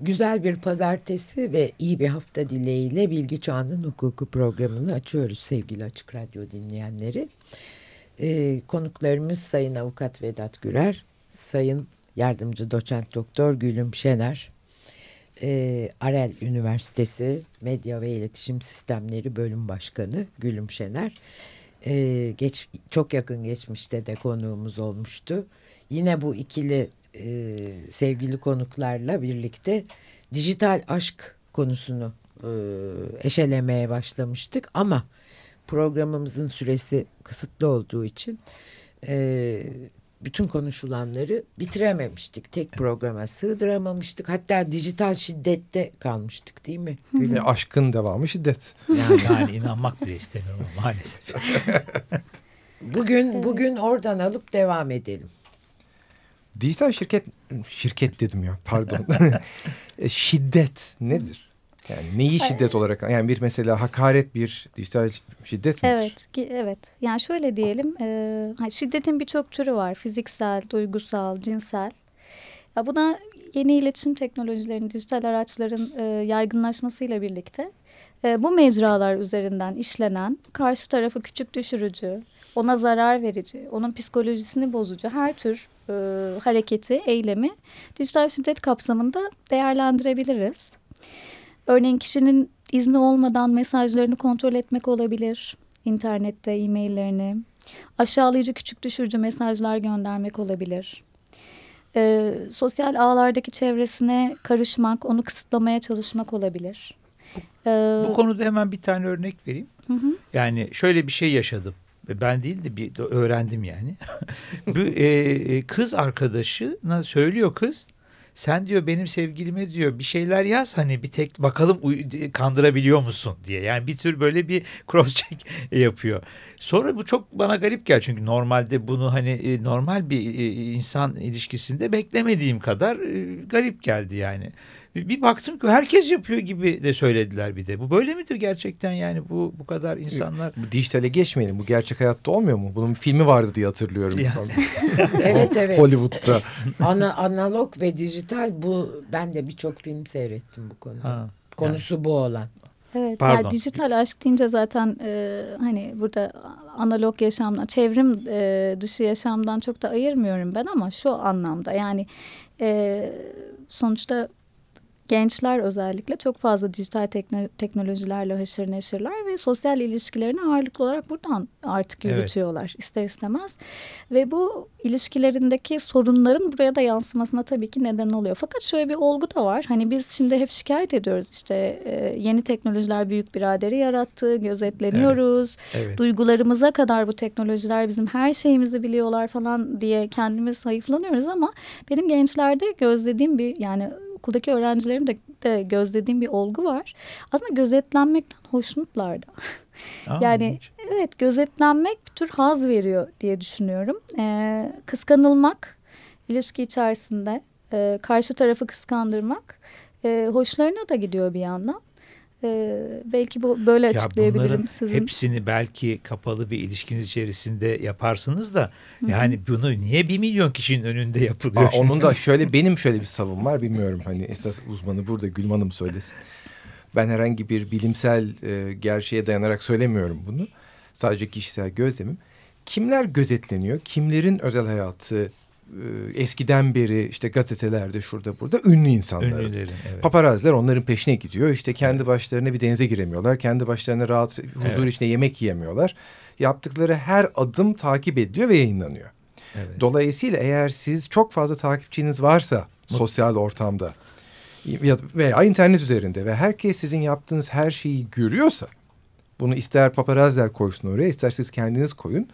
güzel bir pazartesi ve iyi bir hafta dileğiyle Bilgi Çağının Hukuku programını açıyoruz sevgili Açık Radyo dinleyenleri. Ee, konuklarımız Sayın Avukat Vedat Gürer, Sayın Yardımcı Doçent Doktor Gülüm Şener, e, Arel Üniversitesi Medya ve İletişim Sistemleri Bölüm Başkanı Gülüm Şener. E, geç, çok yakın geçmişte de konuğumuz olmuştu. Yine bu ikili e, sevgili konuklarla birlikte dijital aşk konusunu e, eşelemeye başlamıştık ama programımızın süresi kısıtlı olduğu için e, bütün konuşulanları bitirememiştik. Tek programa sığdıramamıştık. Hatta dijital şiddette kalmıştık değil mi? Gülüm? Aşkın devamı şiddet. Yani, yani inanmak bile istemiyorum maalesef. bugün bugün oradan alıp devam edelim. Dijital şirket şirket dedim ya pardon. E, şiddet nedir? Yani neyi şiddet olarak yani bir mesela hakaret bir dijital şiddet midir? Evet, evet. Yani şöyle diyelim, e, şiddetin birçok türü var. Fiziksel, duygusal, cinsel. Ya buna yeni iletişim teknolojilerinin, dijital araçların e, yaygınlaşmasıyla birlikte e, bu mecralar üzerinden işlenen karşı tarafı küçük düşürücü, ona zarar verici, onun psikolojisini bozucu her tür e, hareketi, eylemi dijital şiddet kapsamında değerlendirebiliriz. Örneğin kişinin izni olmadan mesajlarını kontrol etmek olabilir. İnternette e-maillerini. Aşağılayıcı küçük düşürücü mesajlar göndermek olabilir. Ee, sosyal ağlardaki çevresine karışmak, onu kısıtlamaya çalışmak olabilir. Ee, Bu konuda hemen bir tane örnek vereyim. Hı hı. Yani şöyle bir şey yaşadım. Ben değil de bir öğrendim yani. Bu e, kız arkadaşına söylüyor kız sen diyor benim sevgilime diyor bir şeyler yaz hani bir tek bakalım kandırabiliyor musun diye. Yani bir tür böyle bir cross check yapıyor. Sonra bu çok bana garip gel çünkü normalde bunu hani e, normal bir e, insan ilişkisinde beklemediğim kadar e, garip geldi yani bir baktım ki herkes yapıyor gibi de söylediler bir de. Bu böyle midir gerçekten yani bu bu kadar insanlar? Bu dijitale geçmeyelim. Bu gerçek hayatta olmuyor mu? Bunun bir filmi vardı diye hatırlıyorum. Yani. evet evet. Hollywood'da. Ana, analog ve dijital bu ben de birçok film seyrettim bu konuda. Ha, Konusu yani. bu olan. Evet, Pardon. yani dijital aşk deyince zaten e, hani burada analog yaşamdan, çevrim e, dışı yaşamdan çok da ayırmıyorum ben ama şu anlamda yani e, sonuçta gençler özellikle çok fazla dijital teknolojilerle haşır neşirler ve sosyal ilişkilerini ağırlıklı olarak buradan artık yürütüyorlar evet. ister istemez. Ve bu ilişkilerindeki sorunların buraya da yansımasına tabii ki neden oluyor. Fakat şöyle bir olgu da var. Hani biz şimdi hep şikayet ediyoruz işte e, yeni teknolojiler büyük biraderi yarattı, gözetleniyoruz. Evet. Evet. Duygularımıza kadar bu teknolojiler bizim her şeyimizi biliyorlar falan diye kendimiz hayıflanıyoruz ama benim gençlerde gözlediğim bir yani okuldaki öğrencilerim de, de gözlediğim bir olgu var. Aslında gözetlenmekten hoşnutlar da. yani evet gözetlenmek bir tür haz veriyor diye düşünüyorum. Ee, kıskanılmak ilişki içerisinde e, karşı tarafı kıskandırmak e, hoşlarına da gidiyor bir yandan. Ee, belki bu böyle ya açıklayabilirim sizin. Hepsini belki kapalı bir ilişkiniz içerisinde yaparsınız da Hı-hı. yani bunu niye bir milyon kişinin önünde yapılıyor? Aa, onun da şöyle benim şöyle bir savım var bilmiyorum hani esas uzmanı burada Gülüm Hanım söylesin. Ben herhangi bir bilimsel e, gerçeğe dayanarak söylemiyorum bunu. Sadece kişisel gözlemim. Kimler gözetleniyor? Kimlerin özel hayatı eskiden beri işte gazetelerde şurada burada ünlü insanlar. Ünlülerin, evet. Paparaziler onların peşine gidiyor. İşte kendi başlarına bir denize giremiyorlar. Kendi başlarına rahat huzur evet. içinde yemek yiyemiyorlar. Yaptıkları her adım takip ediliyor ve yayınlanıyor. Evet. Dolayısıyla eğer siz çok fazla takipçiniz varsa sosyal ortamda veya internet üzerinde ve herkes sizin yaptığınız her şeyi görüyorsa bunu ister paparaziler koysun oraya ister siz kendiniz koyun.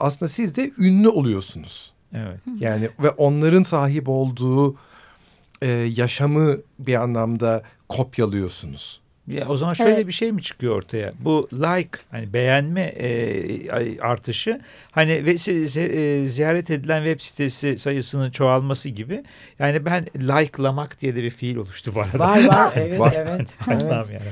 Aslında siz de ünlü oluyorsunuz. Evet. Yani ve onların sahip olduğu e, yaşamı bir anlamda kopyalıyorsunuz. Ya o zaman şöyle evet. bir şey mi çıkıyor ortaya? Bu like hani beğenme e, artışı hani ve e, ziyaret edilen web sitesi sayısının çoğalması gibi. Yani ben like'lamak diye de bir fiil oluştu bu arada. Var var evet var. evet. Allah'ım yani.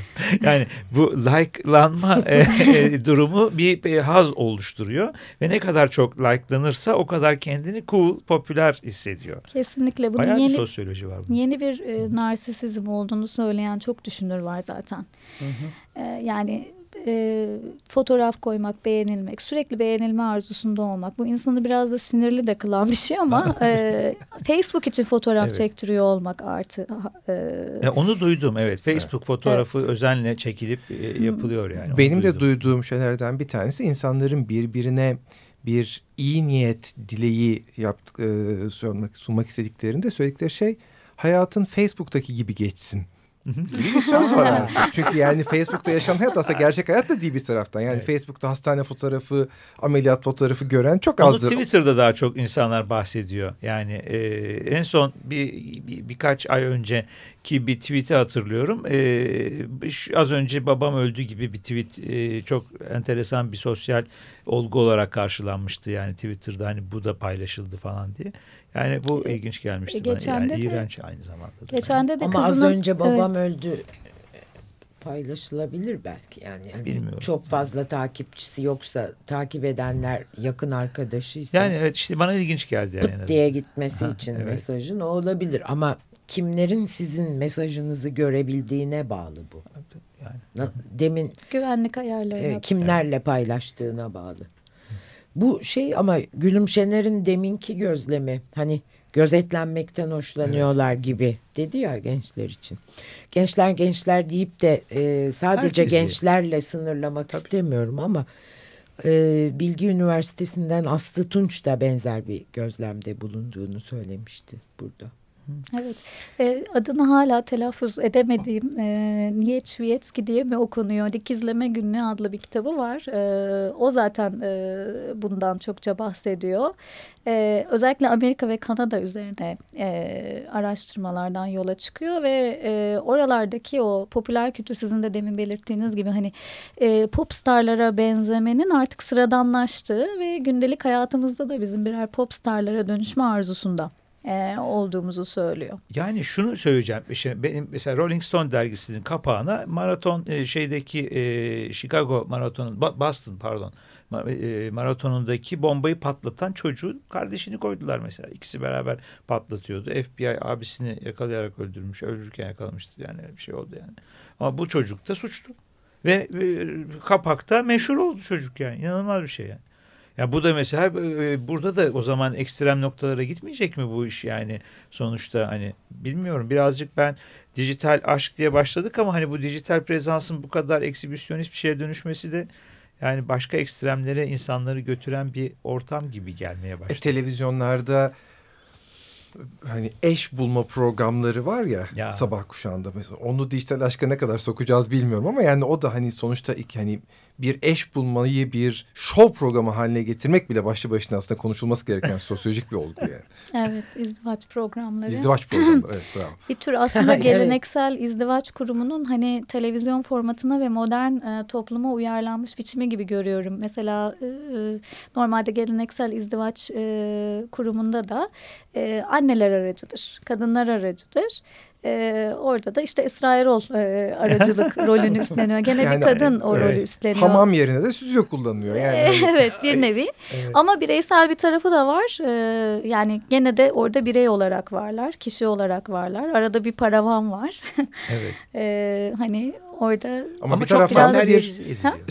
yani bu like'lanma e, e, durumu bir e, haz oluşturuyor ve ne kadar çok like'lanırsa o kadar kendini cool, popüler hissediyor. Kesinlikle. Bunun Bayağı yeni, bir sosyoloji var. Bunun. Yeni bir e, narsisizm olduğunu söyleyen çok düşünür var zaten. Hı hı. E, yani e, fotoğraf koymak, beğenilmek, sürekli beğenilme arzusunda olmak. Bu insanı biraz da sinirli de kılan bir şey ama e, Facebook için fotoğraf evet. çektiriyor olmak artı. E, e, onu duydum evet. Facebook evet. fotoğrafı evet. özenle çekilip e, yapılıyor yani. Benim de duyduğum şeylerden bir tanesi insanların birbirine bir iyi niyet dileği yaptık, e, sunmak, sunmak istediklerinde söyledikleri şey hayatın Facebook'taki gibi geçsin gibi bir söz var artık. Çünkü yani Facebook'ta yaşanan hayat aslında gerçek hayat da değil bir taraftan. Yani evet. Facebook'ta hastane fotoğrafı, ameliyat fotoğrafı gören çok azdır. Onu Twitter'da daha çok insanlar bahsediyor. Yani e, en son bir, bir birkaç ay önce ki bir tweet'i hatırlıyorum. E, az önce babam öldü gibi bir tweet e, çok enteresan bir sosyal olgu olarak karşılanmıştı. Yani Twitter'da hani bu da paylaşıldı falan diye. Yani bu e, ilginç gelmişti geçen bana. Yani de, iğrenç aynı zamanda. Geçen de, de Ama kızının, az önce babam evet. öldü paylaşılabilir belki yani, yani Bilmiyorum. çok fazla takipçisi yoksa takip edenler yakın arkadaşıysa yani evet işte bana ilginç geldi yani pıt diye gitmesi ha, için evet. mesajın o olabilir ama kimlerin sizin mesajınızı görebildiğine bağlı bu. Yani. Demin güvenlik ayarları e, kimlerle paylaştığına bağlı. Bu şey ama Gülümşener'in deminki gözlemi hani gözetlenmekten hoşlanıyorlar evet. gibi dedi ya gençler için. Gençler gençler deyip de e, sadece Herkesi. gençlerle sınırlamak Tabii. istemiyorum ama e, Bilgi Üniversitesi'nden Aslı Tunç da benzer bir gözlemde bulunduğunu söylemişti burada. Evet, e, adını hala telaffuz edemediğim e, Nietzsche diye mi okunuyor? Dikizleme Günlüğü adlı bir kitabı var. E, o zaten e, bundan çokça bahsediyor. E, özellikle Amerika ve Kanada üzerine e, araştırmalardan yola çıkıyor ve e, oralardaki o popüler kültür sizin de demin belirttiğiniz gibi hani e, pop starlara benzemenin artık sıradanlaştığı ve gündelik hayatımızda da bizim birer pop starlara dönüşme arzusunda e, olduğumuzu söylüyor. Yani şunu söyleyeceğim. İşte benim mesela Rolling Stone dergisinin kapağına maraton e, şeydeki e, Chicago maratonun Boston pardon e, maratonundaki bombayı patlatan çocuğun kardeşini koydular mesela. İkisi beraber patlatıyordu. FBI abisini yakalayarak öldürmüş. Öldürürken yakalamıştı yani bir şey oldu yani. Ama bu çocuk da suçlu. Ve e, kapakta meşhur oldu çocuk yani. İnanılmaz bir şey yani. Ya bu da mesela e, burada da o zaman ekstrem noktalara gitmeyecek mi bu iş yani sonuçta hani bilmiyorum birazcık ben dijital aşk diye başladık ama hani bu dijital prezansın bu kadar eksibisyonist bir şeye dönüşmesi de yani başka ekstremlere insanları götüren bir ortam gibi gelmeye başladı. E, televizyonlarda hani eş bulma programları var ya, ya. sabah kuşağında mesela onu dijital aşka ne kadar sokacağız bilmiyorum ama yani o da hani sonuçta iki hani bir eş bulmayı bir show programı haline getirmek bile başlı başına aslında konuşulması gereken sosyolojik bir olgu yani. Evet, izdivaç programları. İzdivaç programları, evet bravo. Bir tür aslında geleneksel izdivaç kurumunun hani televizyon formatına ve modern e, topluma uyarlanmış biçimi gibi görüyorum. Mesela e, e normalde geleneksel izdivaç e, kurumunda da e, anneler aracıdır, kadınlar aracıdır. Ee, orada da işte Esra Erol e, aracılık rolünü üstleniyor. Gene yani, bir kadın o evet, rolü üstleniyor. Hamam yerine de stüdyo kullanıyor. Yani. evet bir nevi. Evet. Ama bireysel bir tarafı da var. Ee, yani gene de orada birey olarak varlar. Kişi olarak varlar. Arada bir paravan var. evet. ee, hani orada ama, ama bir taraftan da bir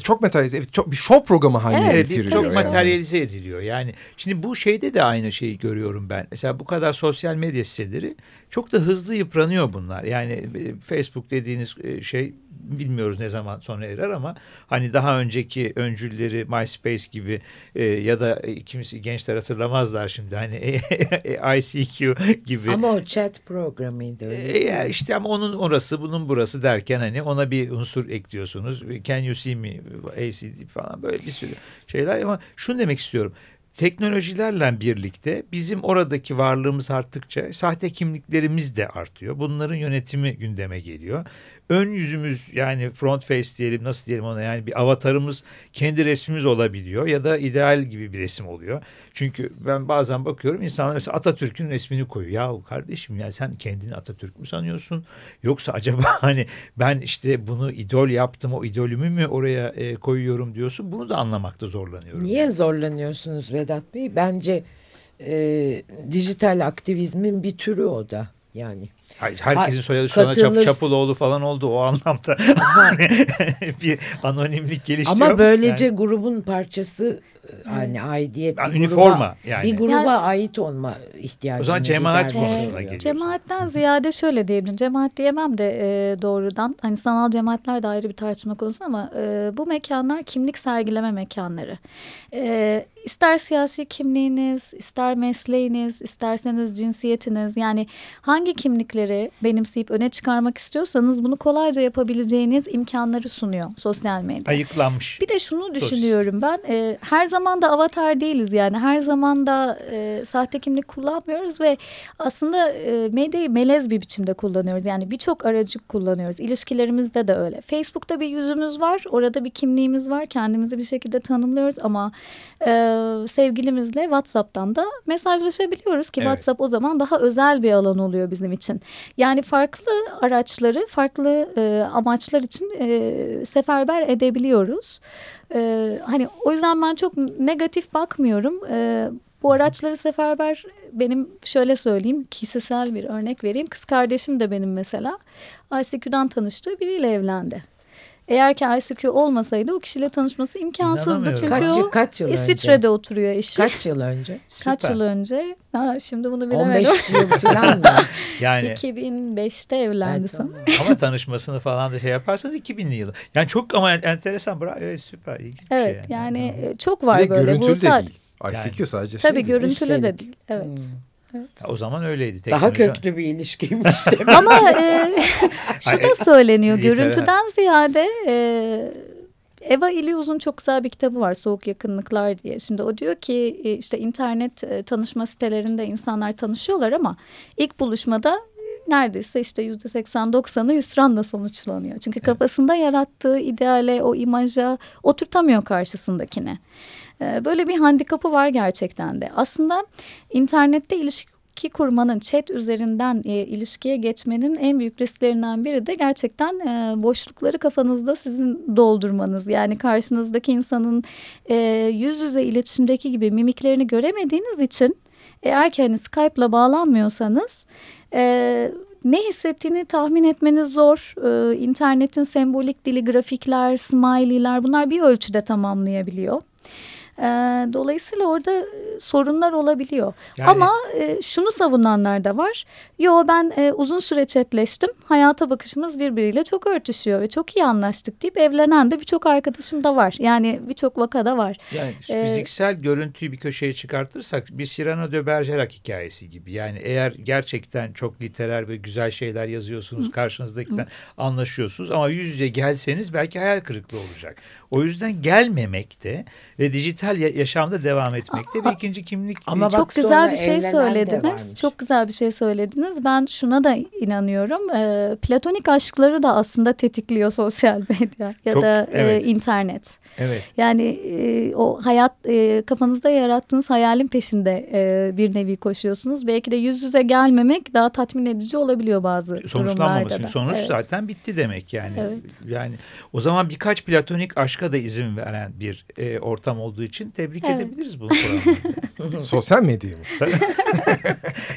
çok materyalize çok bir show programı haline evet, getiriyor. Çok yani. materyalize ediliyor. Yani şimdi bu şeyde de aynı şeyi görüyorum ben. Mesela bu kadar sosyal medya siteleri çok da hızlı yıpranıyor bunlar. Yani e, Facebook dediğiniz e, şey bilmiyoruz ne zaman sona erer ama hani daha önceki öncülleri MySpace gibi e, ya da kimisi gençler hatırlamazlar şimdi hani ICQ gibi. Ama o chat programıydı öyle. E, ya işte ama onun orası bunun burası derken hani ona bir unsur ekliyorsunuz. Can you see me? ACD falan böyle bir sürü şeyler ama şunu demek istiyorum teknolojilerle birlikte bizim oradaki varlığımız arttıkça sahte kimliklerimiz de artıyor. Bunların yönetimi gündeme geliyor ön yüzümüz yani front face diyelim nasıl diyelim ona yani bir avatarımız kendi resmimiz olabiliyor ya da ideal gibi bir resim oluyor. Çünkü ben bazen bakıyorum insanlar mesela Atatürk'ün resmini koyuyor. Ya kardeşim ya sen kendini Atatürk mü sanıyorsun? Yoksa acaba hani ben işte bunu idol yaptım o idolümü mü oraya e, koyuyorum diyorsun. Bunu da anlamakta zorlanıyorum. Niye zorlanıyorsunuz Vedat Bey? Bence e, dijital aktivizmin bir türü o da yani. Herkesin soyadı şu anda Çap, Çapuloğlu falan oldu o anlamda. bir anonimlik gelişiyor. Ama böylece yani. grubun parçası hani aidiyet yani üniforma yani. Bir gruba yani, ait olma ihtiyacı. O zaman cemaat konusuna geliyor. Cemaatten ziyade şöyle diyebilirim. Cemaat diyemem de e, doğrudan. Hani sanal cemaatler de ayrı bir tartışma konusu ama e, bu mekanlar kimlik sergileme mekanları. E, ister siyasi kimliğiniz, ister mesleğiniz, isterseniz cinsiyetiniz yani hangi kimlikleri benimseyip öne çıkarmak istiyorsanız bunu kolayca yapabileceğiniz imkanları sunuyor sosyal medya. Ayıklanmış. Bir de şunu düşünüyorum ben e, her zaman da avatar değiliz yani her zaman da e, sahte kimlik kullanmıyoruz ve aslında e, medyayı melez bir biçimde kullanıyoruz. Yani birçok aracı kullanıyoruz. İlişkilerimizde de öyle. Facebook'ta bir yüzümüz var, orada bir kimliğimiz var. Kendimizi bir şekilde tanımlıyoruz ama e, sevgilimizle WhatsApp'tan da mesajlaşabiliyoruz ki evet. WhatsApp o zaman daha özel bir alan oluyor bizim için. Yani farklı araçları farklı e, amaçlar için e, seferber edebiliyoruz. E, hani o yüzden ben çok negatif bakmıyorum. E, bu araçları seferber benim şöyle söyleyeyim kişisel bir örnek vereyim. Kız kardeşim de benim mesela ICQ'dan tanıştığı biriyle evlendi. Eğer ki ICQ olmasaydı o kişiyle tanışması imkansızdı. Çünkü kaç, o kaç yıl İsviçre'de önce? oturuyor eşi. Kaç yıl önce? Kaç Süper. yıl önce? Ha, şimdi bunu bilemedim. 15 yıl falan mı? yani 2005'te evlendi evet, sanırım. Ama tanışmasını falan da şey yaparsanız 2000'li yılı. Yani çok ama enteresan. Evet süper. İlginç evet şey yani. yani, yani çok var böyle. Görüntülü de değil. ICQ yani, sadece Tabii şey görüntülü de değil. Evet. Hmm. Evet. O zaman öyleydi. Teknoloji. Daha köklü bir ilişkiymiş demek. Ama e, şu da söyleniyor. görüntüden ziyade e, Eva İlyuz'un çok güzel bir kitabı var Soğuk Yakınlıklar diye. Şimdi o diyor ki e, işte internet e, tanışma sitelerinde insanlar tanışıyorlar ama ilk buluşmada neredeyse işte yüzde seksen doksanı hüsranla sonuçlanıyor. Çünkü evet. kafasında yarattığı ideale, o imaja oturtamıyor karşısındakine. Ee, böyle bir handikapı var gerçekten de. Aslında internette ilişki kurmanın chat üzerinden e, ilişkiye geçmenin en büyük risklerinden biri de gerçekten e, boşlukları kafanızda sizin doldurmanız. Yani karşınızdaki insanın e, yüz yüze iletişimdeki gibi mimiklerini göremediğiniz için eğer ki hani Skype'la bağlanmıyorsanız e, ne hissettiğini tahmin etmeniz zor. Ee, internetin sembolik dili, grafikler, smiley'ler bunlar bir ölçüde tamamlayabiliyor. E, dolayısıyla orada e, sorunlar olabiliyor. Yani... Ama e, şunu savunanlar da var. Yo ben e, uzun süre chatleştim. Hayata bakışımız birbiriyle çok örtüşüyor ve çok iyi anlaştık deyip evlenen de birçok arkadaşım da var. Yani birçok vakada var. Yani ee, fiziksel görüntüyü bir köşeye çıkartırsak bir Cyrano de Bergerac hikayesi gibi. Yani eğer gerçekten çok literer ve güzel şeyler yazıyorsunuz, karşınızdakinden anlaşıyorsunuz ama yüz yüze gelseniz belki hayal kırıklığı olacak. O yüzden gelmemek de ve dijital yaşamda devam etmekte bir ikinci kimlik. Ama çok güzel bir şey söylediniz. Çok güzel bir şey söylediniz. Ben şuna da inanıyorum. E, platonik aşkları da aslında tetikliyor sosyal medya ya çok, da evet. e, internet. Evet. Yani e, o hayat e, kafanızda yarattığınız hayalin peşinde e, bir nevi koşuyorsunuz. Belki de yüz yüze gelmemek daha tatmin edici olabiliyor bazı durumlarda da. Sonuç evet. zaten bitti demek yani. Evet. Yani o zaman birkaç platonik aşka da izin veren bir e, ortam olduğu için tebrik evet. edebiliriz bunu. Sosyal medya mı?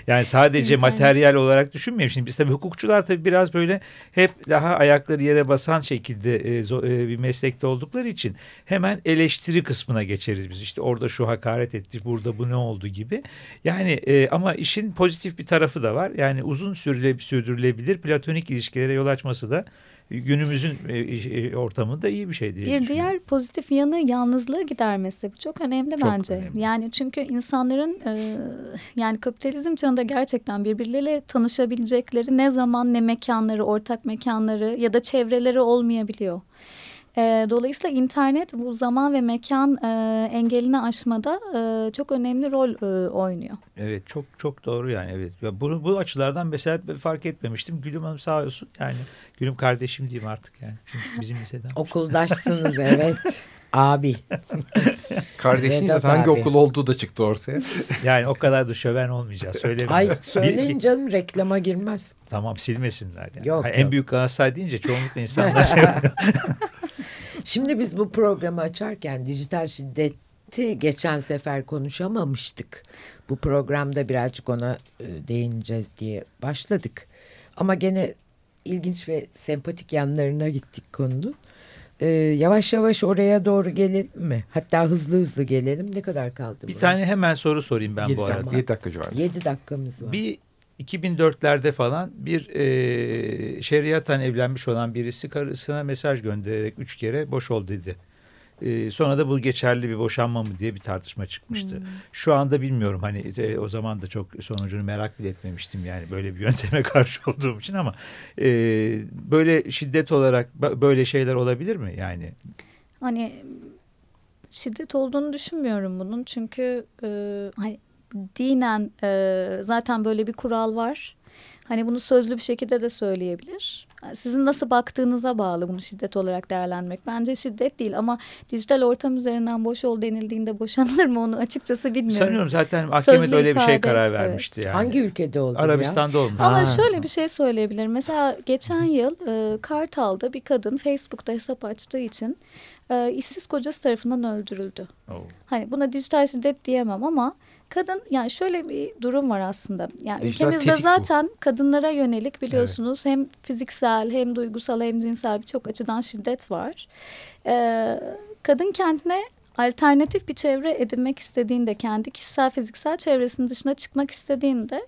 yani sadece materyal olarak düşünmeyelim. Şimdi biz tabii hukukçular tabii biraz böyle hep daha ayakları yere basan şekilde e, e, bir meslekte oldukları için hemen eleştiri kısmına geçeriz biz. İşte orada şu hakaret etti, burada bu ne oldu gibi. Yani e, ama işin pozitif bir tarafı da var. Yani uzun sürdürülebilir platonik ilişkilere yol açması da günümüzün e, e, ortamında iyi bir şey diye Bir diğer pozitif yanı yalnızlığı gidermesi. Bu çok önemli çok bence. Önemli. Yani çünkü insanların e, yani kapitalizm çağında gerçekten birbirleriyle tanışabilecekleri ne zaman ne mekanları, ortak mekanları ya da çevreleri olmayabiliyor. E, dolayısıyla internet bu zaman ve mekan e, engelini aşmada e, çok önemli rol e, oynuyor. Evet çok çok doğru yani evet. Ya bunu bu açılardan mesela fark etmemiştim. Gülüm Hanım sağ olsun. Yani Gülüm kardeşim diyeyim artık yani. Çünkü bizim liseden. Okuldaşsınız evet. Abi. Kardeşiniz zaten hangi okul olduğu da çıktı ortaya. Yani o kadar da şöven olmayacağız. Söylemeyin. Ay söyleyin canım reklama girmez. Tamam silmesinler. Yani. Yok, yani yok. En büyük Galatasaray deyince çoğunlukla insanlar Şimdi biz bu programı açarken dijital şiddeti geçen sefer konuşamamıştık. Bu programda birazcık ona e, değineceğiz diye başladık. Ama gene ilginç ve sempatik yanlarına gittik konunun. Ee, yavaş yavaş oraya doğru gelelim mi? Hatta hızlı hızlı gelelim. Ne kadar kaldı? bir Murat? tane hemen soru sorayım ben 7 bu arada. 7 dakika civarında. 7 dakikamız var. Bir 2004'lerde falan bir e, şeriatan evlenmiş olan birisi karısına mesaj göndererek üç kere boş ol dedi. E, sonra da bu geçerli bir boşanma mı diye bir tartışma çıkmıştı. Şu anda bilmiyorum hani e, o zaman da çok sonucunu merak bile etmemiştim yani böyle bir yönteme karşı olduğum için ama e, böyle şiddet olarak böyle şeyler olabilir mi yani? Hani şiddet olduğunu düşünmüyorum bunun çünkü e, hani dinen e, zaten böyle bir kural var. Hani bunu sözlü bir şekilde de söyleyebilir. Sizin nasıl baktığınıza bağlı bunu şiddet olarak değerlendirmek. Bence şiddet değil ama dijital ortam üzerinden boş ol denildiğinde boşanılır mı onu açıkçası bilmiyorum. Sanıyorum zaten mahkemede öyle bir şey karar evet. vermişti yani. Hangi ülkede oldu bu ya? Arabistan'da olmuş. Ama Ha. şöyle bir şey söyleyebilirim. Mesela geçen yıl e, Kartal'da bir kadın Facebook'ta hesap açtığı için e, işsiz kocası tarafından öldürüldü. Oo. Hani buna dijital şiddet diyemem ama kadın yani şöyle bir durum var aslında. Yani Dijital ülkemizde tetik bu. zaten kadınlara yönelik biliyorsunuz hem fiziksel hem duygusal hem cinsel birçok açıdan şiddet var. Ee, kadın kendine alternatif bir çevre edinmek istediğinde kendi kişisel fiziksel çevresinin dışına çıkmak istediğinde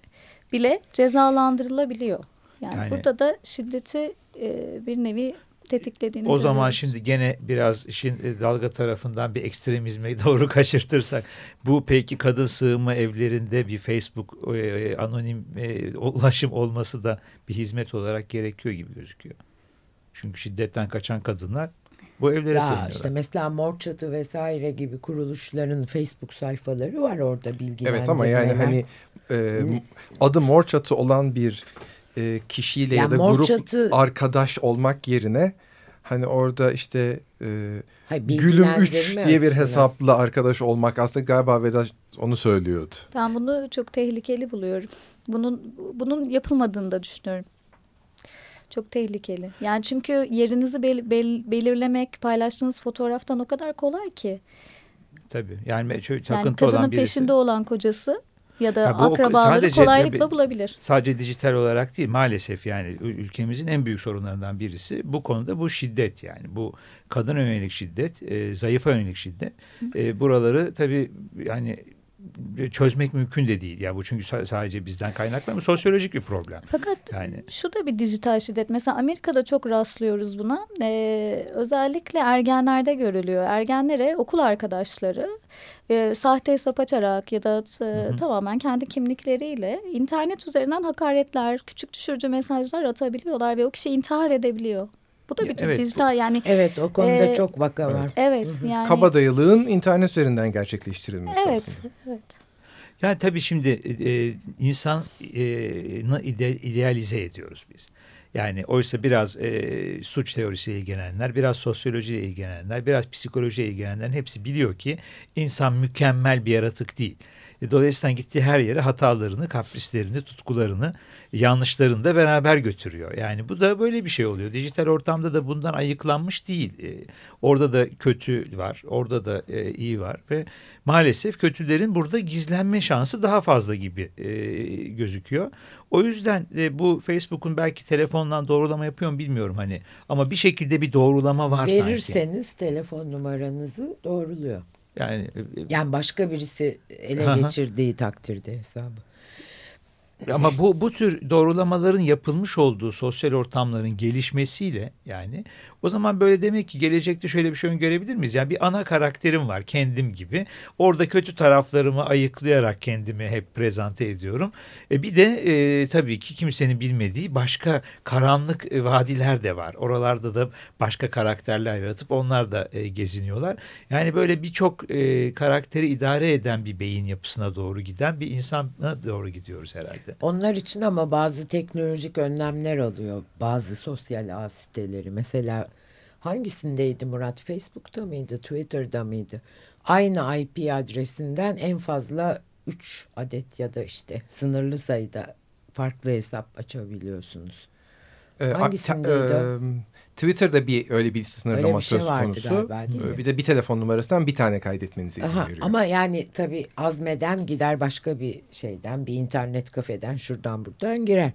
bile cezalandırılabiliyor. Yani, Yani- burada da şiddeti e, bir nevi tetiklediğini O zaman görüyoruz. şimdi gene biraz işin e, dalga tarafından bir ekstremizme doğru kaçırtırsak bu peki kadın sığınma evlerinde bir Facebook e, anonim e, ulaşım olması da bir hizmet olarak gerekiyor gibi gözüküyor. Çünkü şiddetten kaçan kadınlar bu evlere Ya sığınıyorlar. işte mesela Mor Çatı vesaire gibi kuruluşların Facebook sayfaları var orada bilgilendirmeler. Evet ama yani hani e, adı mor çatı olan bir e, kişiyle Ya ya da grup çatı- arkadaş olmak yerine hani orada işte e, Hayır, Gülüm 3 bilgilendirme diye bir hesapla arkadaş olmak aslında galiba Vedat onu söylüyordu. Ben bunu çok tehlikeli buluyorum. Bunun bunun yapılmadığını da düşünüyorum. Çok tehlikeli. Yani çünkü yerinizi bel- bel- belirlemek paylaştığınız fotoğraftan o kadar kolay ki. Tabii yani şöyle Yani kadının olan birisi. peşinde olan kocası ya da Ha, bu akrabaları sadece- kolaylıkla ya bulabilir. Sadece dijital olarak değil maalesef yani ül- ülkemizin en büyük sorunlarından birisi bu konuda bu şiddet yani bu kadın yönelik şiddet, e, zayıfa yönelik şiddet. E, buraları tabii yani çözmek mümkün de değil. Ya bu çünkü sa- sadece bizden kaynaklanmıyor. Sosyolojik bir problem. Fakat Yani şu da bir dijital şiddet. Mesela Amerika'da çok rastlıyoruz buna. Ee, özellikle ergenlerde görülüyor. Ergenlere okul arkadaşları e, sahte hesap açarak ya da e, tamamen kendi kimlikleriyle internet üzerinden hakaretler, küçük düşürücü mesajlar atabiliyorlar ve o kişi intihar edebiliyor. Bu da bir tür Evet, dijital yani Evet o konuda Ee, çok vaka var. evet yani Kabadayılığın internet üzerinden gerçekleştirilmesi evet aslında. evet. Yani tabii şimdi e, insan e, ide, idealize ediyoruz biz. Yani oysa biraz e, suç teorisiyle ilgilenenler, biraz sosyolojiyle ilgilenenler, biraz psikolojiyle ilgilenenlerin hepsi biliyor ki insan mükemmel bir yaratık değil. E, Dolayısıyla gittiği her yere hatalarını, kaprislerini, tutkularını, yanlışlarını da beraber götürüyor. Yani bu da böyle bir şey oluyor. Dijital ortamda da bundan ayıklanmış değil. E, orada da kötü var, orada da e, iyi var ve maalesef kötülerin burada gizlenme şansı daha fazla gibi gözüküyor. O yüzden bu Facebook'un belki telefondan doğrulama yapıyor mu bilmiyorum hani ama bir şekilde bir doğrulama var sanki. Verirseniz telefon numaranızı doğruluyor. Yani e, Yani başka birisi ele hı. geçirdiği takdirde hesabı. ama bu bu tür doğrulamaların yapılmış olduğu sosyal ortamların gelişmesiyle yani o zaman böyle demek ki gelecekte şöyle bir şey öngörebilir miyiz? Yani bir ana karakterim var kendim gibi. Orada kötü taraflarımı ayıklayarak kendimi hep prezente ediyorum. E bir de e, tabii ki kimsenin bilmediği başka karanlık e, vadiler de var. Oralarda da başka karakterler yaratıp onlar da e, geziniyorlar. Yani böyle birçok e, karakteri idare eden bir beyin yapısına doğru giden bir insana doğru gidiyoruz herhalde. Onlar için ama bazı teknolojik önlemler alıyor. Bazı sosyal ağ siteleri. Mesela hangisindeydi Murat? Facebook'ta mıydı? Twitter'da mıydı? Aynı IP adresinden en fazla 3 adet ya da işte sınırlı sayıda farklı hesap açabiliyorsunuz. Ee, Hangisindeydi e, Twitter'da bir öyle bir sınırlama öyle bir şey söz konusu. Galiba, değil mi? Bir de bir telefon numarasından bir tane kaydetmenizi izin Aha, veriyor. Ama yani tabii azmeden gider başka bir şeyden bir internet kafeden şuradan buradan girer.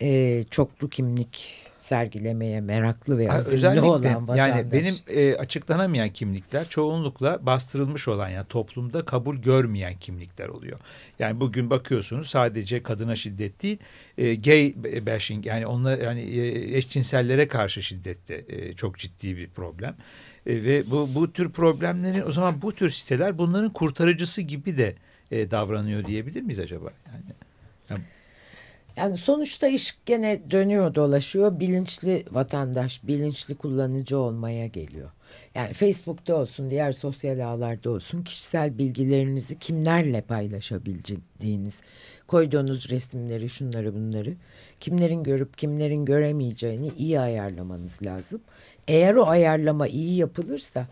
Ee, çoklu kimlik sergilemeye meraklı ve azimli olan vatandaş. Yani benim e, açıklanamayan kimlikler çoğunlukla bastırılmış olan yani toplumda kabul görmeyen kimlikler oluyor. Yani bugün bakıyorsunuz sadece kadına şiddet değil e, gay bashing yani onlar yani e, eşcinsellere karşı şiddette e, çok ciddi bir problem. E, ve bu, bu tür problemlerin o zaman bu tür siteler bunların kurtarıcısı gibi de e, davranıyor diyebilir miyiz acaba? Yani, yani yani sonuçta iş gene dönüyor dolaşıyor. Bilinçli vatandaş, bilinçli kullanıcı olmaya geliyor. Yani Facebook'ta olsun, diğer sosyal ağlarda olsun kişisel bilgilerinizi kimlerle paylaşabildiğiniz, koyduğunuz resimleri, şunları bunları kimlerin görüp kimlerin göremeyeceğini iyi ayarlamanız lazım. Eğer o ayarlama iyi yapılırsa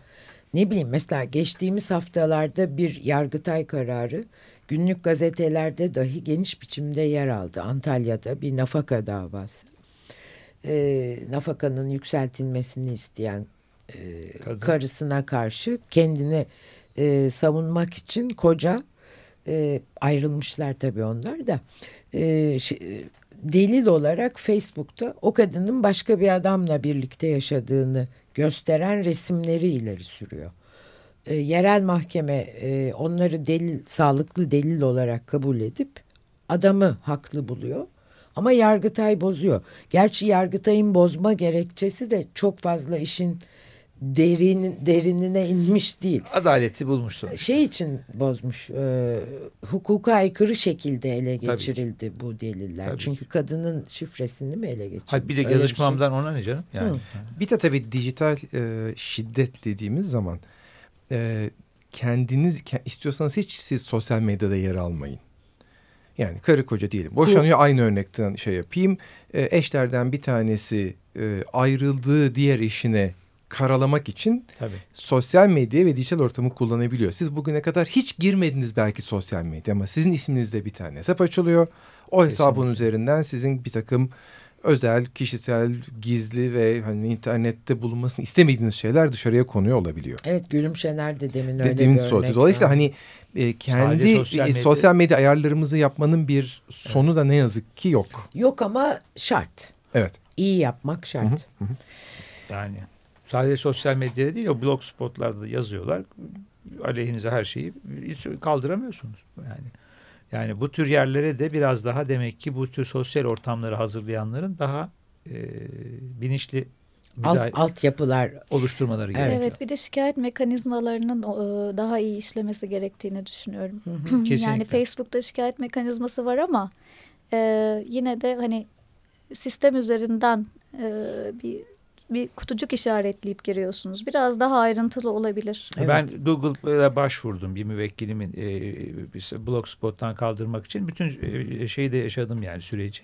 ne bileyim mesela geçtiğimiz haftalarda bir yargıtay kararı günlük gazetelerde dahi geniş biçimde yer aldı. Antalya'da bir nafaka davası. E, nafakanın yükseltilmesini isteyen e, karısına karşı kendini e, savunmak için koca e, ayrılmışlar tabii onlar da e, şey, delil olarak Facebook'ta o kadının başka bir adamla birlikte yaşadığını gösteren resimleri ileri sürüyor e, yerel mahkeme e, onları delil, sağlıklı delil olarak kabul edip adamı haklı buluyor. Ama Yargıtay bozuyor. Gerçi Yargıtay'ın bozma gerekçesi de çok fazla işin derin, derinine inmiş değil. Adaleti bulmuş sonuçta. Şey için bozmuş. E, hukuka aykırı şekilde ele geçirildi Tabii. bu deliller. Tabii. Çünkü kadının şifresini mi ele geçirildi? Hayır bir de yazışmamdan şey. ona ne canım? Yani. Hı. Bir de tabii dijital e, şiddet dediğimiz zaman e, kendiniz istiyorsanız hiç siz sosyal medyada yer almayın. Yani karı koca diyelim. Boşanıyor aynı örnekten şey yapayım. E, eşlerden bir tanesi e, ayrıldığı diğer eşine karalamak için Tabii. sosyal medya ve dijital ortamı kullanabiliyor. Siz bugüne kadar hiç girmediniz belki sosyal medya ama sizin isminizde bir tane hesap açılıyor. O hesabın Kesinlikle. üzerinden sizin bir takım özel, kişisel, gizli ve hani internette bulunmasını istemediğiniz şeyler dışarıya konuyor olabiliyor. Evet Gülüm Şener de demin öyle demin bir sordu. Dolayısıyla hani e, kendi sosyal medya. sosyal medya ayarlarımızı yapmanın bir sonu evet. da ne yazık ki yok. Yok ama şart. Evet. İyi yapmak şart. Hı hı. Yani sadece sosyal medyada değil o blog spotlarda yazıyorlar. Aleyhinize her şeyi kaldıramıyorsunuz. Yani yani bu tür yerlere de biraz daha demek ki bu tür sosyal ortamları hazırlayanların daha e, bilinçli alt, alt yapılar oluşturmaları evet. gerekiyor. Evet bir de şikayet mekanizmalarının e, daha iyi işlemesi gerektiğini düşünüyorum. yani Facebook'ta şikayet mekanizması var ama e, yine de hani sistem üzerinden e, bir bir kutucuk işaretleyip giriyorsunuz. Biraz daha ayrıntılı olabilir. Evet. Ben Google'a başvurdum bir müvekkilimin e, blogspot'tan kaldırmak için. Bütün e, şeyi de yaşadım yani süreci.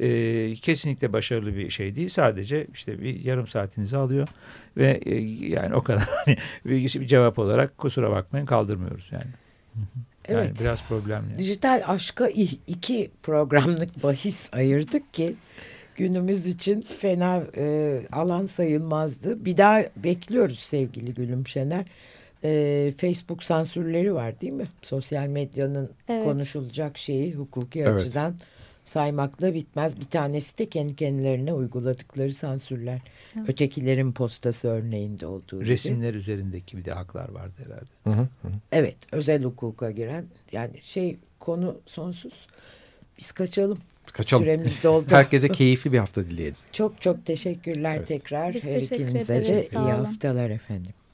E, kesinlikle başarılı bir şey değil. Sadece işte bir yarım saatinizi alıyor ve e, yani o kadar hani bir cevap olarak kusura bakmayın kaldırmıyoruz yani. Yani evet. biraz problemli. Dijital aşka iki programlık bahis ayırdık ki günümüz için fena e, alan sayılmazdı. Bir daha bekliyoruz sevgili Gülüm Şener. E, Facebook sansürleri var değil mi? Sosyal medyanın evet. konuşulacak şeyi hukuki evet. açıdan saymakla bitmez. Bir tanesi de kendi kendilerine uyguladıkları sansürler. Evet. Ötekilerin postası örneğinde olduğu gibi. Resimler üzerindeki bir de haklar vardı herhalde. Hı hı. Evet özel hukuka giren yani şey konu sonsuz. Biz kaçalım. Kaçalım. Süremiz doldu. Herkese keyifli bir hafta dileyelim. Çok çok teşekkürler Evet. tekrar. Biz Her teşekkür ikinize ederiz, de iyi haftalar efendim.